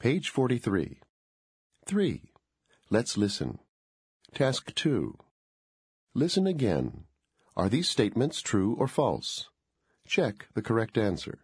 Page 43. 3. Let's listen. Task 2. Listen again. Are these statements true or false? Check the correct answer.